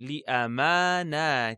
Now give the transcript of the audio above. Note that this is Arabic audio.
لأماناتهم.